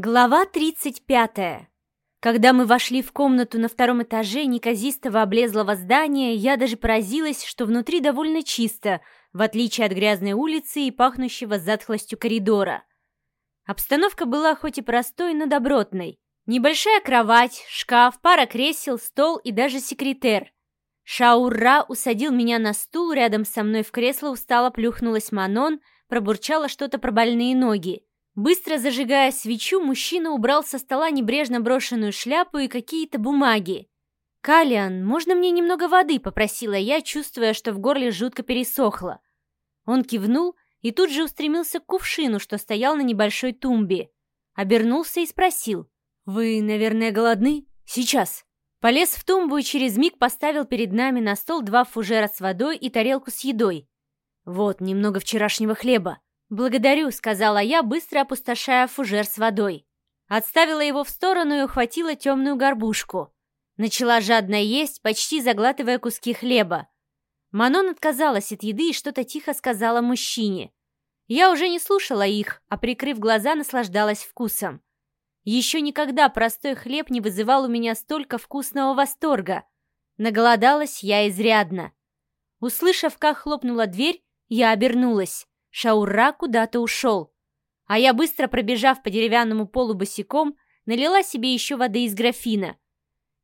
Глава 35. Когда мы вошли в комнату на втором этаже неказистого облезлого здания, я даже поразилась, что внутри довольно чисто, в отличие от грязной улицы и пахнущего затхлостью коридора. Обстановка была хоть и простой, но добротной. Небольшая кровать, шкаф, пара кресел, стол и даже секретер. Шаура усадил меня на стул, рядом со мной в кресло устало плюхнулась Манон, пробурчала что-то про больные ноги. Быстро зажигая свечу, мужчина убрал со стола небрежно брошенную шляпу и какие-то бумаги. «Калиан, можно мне немного воды?» — попросила я, чувствуя, что в горле жутко пересохло. Он кивнул и тут же устремился к кувшину, что стоял на небольшой тумбе. Обернулся и спросил. «Вы, наверное, голодны? Сейчас». Полез в тумбу и через миг поставил перед нами на стол два фужера с водой и тарелку с едой. «Вот, немного вчерашнего хлеба. «Благодарю», — сказала я, быстро опустошая фужер с водой. Отставила его в сторону и ухватила темную горбушку. Начала жадно есть, почти заглатывая куски хлеба. Манон отказалась от еды и что-то тихо сказала мужчине. Я уже не слушала их, а, прикрыв глаза, наслаждалась вкусом. Еще никогда простой хлеб не вызывал у меня столько вкусного восторга. Наголодалась я изрядно. Услышав, как хлопнула дверь, я обернулась. Шаура куда-то ушел. А я, быстро пробежав по деревянному полу босиком, налила себе еще воды из графина.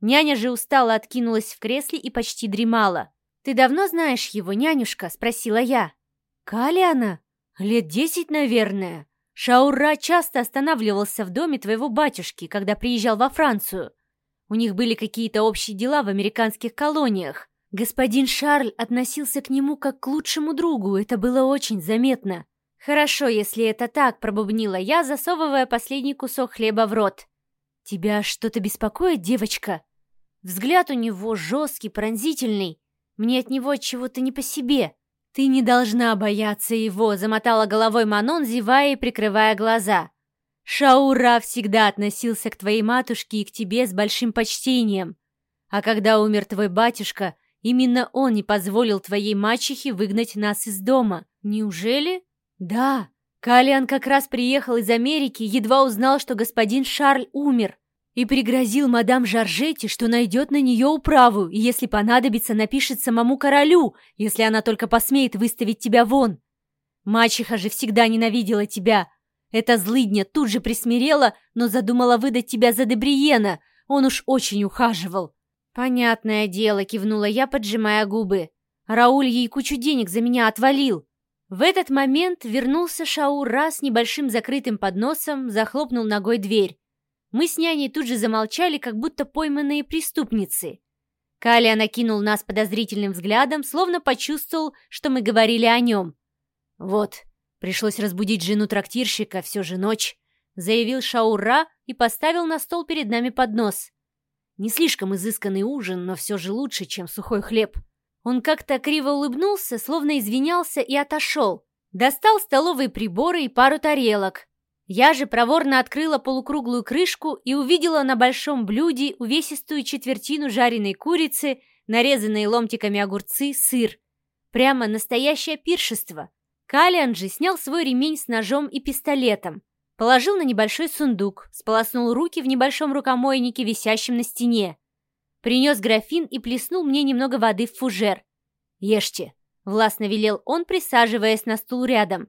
Няня же устало откинулась в кресле и почти дремала. «Ты давно знаешь его, нянюшка?» — спросила я. «Калиана? Лет десять, наверное. Шаура часто останавливался в доме твоего батюшки, когда приезжал во Францию. У них были какие-то общие дела в американских колониях. Господин Шарль относился к нему как к лучшему другу, это было очень заметно. «Хорошо, если это так», — пробубнила я, засовывая последний кусок хлеба в рот. «Тебя что-то беспокоит, девочка?» Взгляд у него жесткий, пронзительный. Мне от него чего-то не по себе. «Ты не должна бояться его», — замотала головой Манон, зевая и прикрывая глаза. «Шаура всегда относился к твоей матушке и к тебе с большим почтением. А когда умер твой батюшка, Именно он не позволил твоей мачехе выгнать нас из дома. Неужели? Да. Калиан как раз приехал из Америки, едва узнал, что господин Шарль умер, и пригрозил мадам Жоржетти, что найдет на нее управу, и если понадобится, напишет самому королю, если она только посмеет выставить тебя вон. Мачеха же всегда ненавидела тебя. Эта злыдня тут же присмирела, но задумала выдать тебя за Дебриена. Он уж очень ухаживал. «Понятное дело», — кивнула я, поджимая губы. «Рауль ей кучу денег за меня отвалил». В этот момент вернулся Шаура с небольшим закрытым подносом, захлопнул ногой дверь. Мы с няней тут же замолчали, как будто пойманные преступницы. Калия накинул нас подозрительным взглядом, словно почувствовал, что мы говорили о нем. «Вот, пришлось разбудить жену трактирщика, все же ночь», — заявил Шаура и поставил на стол перед нами поднос. Не слишком изысканный ужин, но все же лучше, чем сухой хлеб. Он как-то криво улыбнулся, словно извинялся и отошел. Достал столовые приборы и пару тарелок. Я же проворно открыла полукруглую крышку и увидела на большом блюде увесистую четвертину жареной курицы, нарезанные ломтиками огурцы, сыр. Прямо настоящее пиршество. Калиан же снял свой ремень с ножом и пистолетом. Положил на небольшой сундук, сполоснул руки в небольшом рукомойнике, висящем на стене. Принес графин и плеснул мне немного воды в фужер. «Ешьте», — властно велел он, присаживаясь на стул рядом.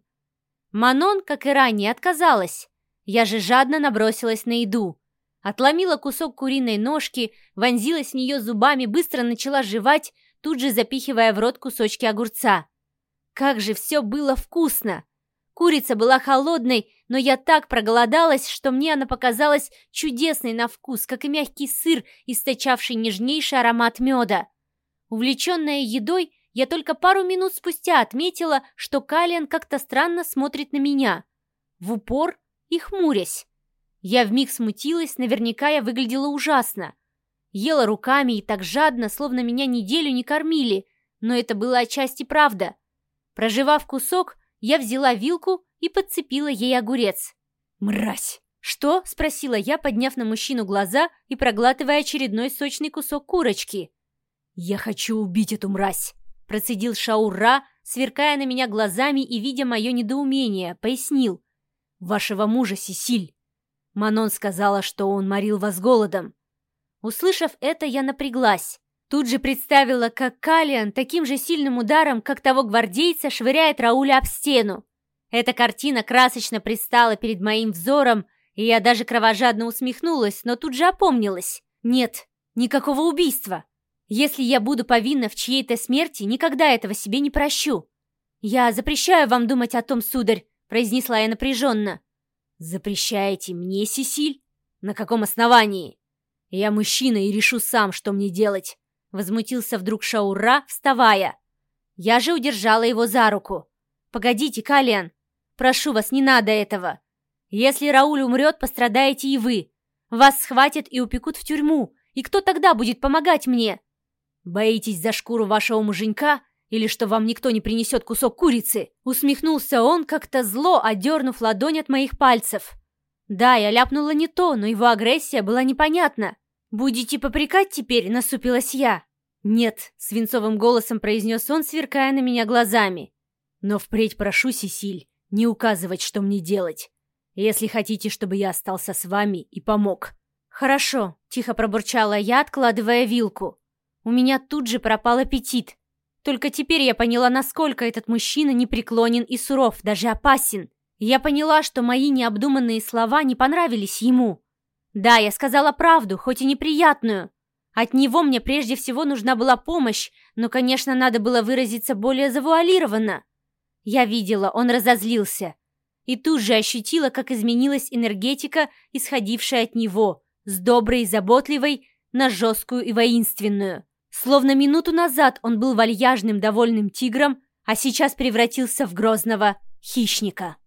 Манон, как и ранее, отказалась. Я же жадно набросилась на еду. Отломила кусок куриной ножки, вонзилась в нее зубами, быстро начала жевать, тут же запихивая в рот кусочки огурца. Как же все было вкусно! Курица была холодной, но я так проголодалась, что мне она показалась чудесной на вкус, как и мягкий сыр, источавший нежнейший аромат меда. Увлеченная едой, я только пару минут спустя отметила, что Калиан как-то странно смотрит на меня. В упор и хмурясь. Я вмиг смутилась, наверняка я выглядела ужасно. Ела руками и так жадно, словно меня неделю не кормили, но это было отчасти правда. Проживав кусок, я взяла вилку и подцепила ей огурец. «Мразь!» «Что?» — спросила я, подняв на мужчину глаза и проглатывая очередной сочный кусок курочки. «Я хочу убить эту мразь!» — процедил Шаура, сверкая на меня глазами и видя мое недоумение, пояснил. «Вашего мужа, Сесиль!» Манон сказала, что он морил вас голодом. Услышав это, я напряглась. Тут же представила, как Калиан таким же сильным ударом, как того гвардейца, швыряет Рауля об стену. Эта картина красочно предстала перед моим взором, и я даже кровожадно усмехнулась, но тут же опомнилась. Нет, никакого убийства. Если я буду повинна в чьей-то смерти, никогда этого себе не прощу. Я запрещаю вам думать о том, сударь, произнесла я напряженно. Запрещаете мне, Сесиль? На каком основании? Я мужчина и решу сам, что мне делать. Возмутился вдруг Шаура, вставая. Я же удержала его за руку. «Погодите, Калиан, прошу вас, не надо этого. Если Рауль умрет, пострадаете и вы. Вас схватят и упекут в тюрьму. И кто тогда будет помогать мне? Боитесь за шкуру вашего муженька? Или что вам никто не принесет кусок курицы?» Усмехнулся он как-то зло, одернув ладонь от моих пальцев. Да, я ляпнула не то, но его агрессия была непонятна. «Будете попрекать теперь?» — насупилась я. «Нет», — свинцовым голосом произнес он, сверкая на меня глазами. «Но впредь прошу, Сесиль, не указывать, что мне делать если хотите, чтобы я остался с вами и помог». «Хорошо», — тихо пробурчала я, откладывая вилку. У меня тут же пропал аппетит. Только теперь я поняла, насколько этот мужчина непреклонен и суров, даже опасен. Я поняла, что мои необдуманные слова не понравились ему. Да, я сказала правду, хоть и неприятную. От него мне прежде всего нужна была помощь, но, конечно, надо было выразиться более завуалированно. Я видела, он разозлился и тут же ощутила, как изменилась энергетика, исходившая от него, с доброй и заботливой на жесткую и воинственную. Словно минуту назад он был вальяжным довольным тигром, а сейчас превратился в грозного хищника.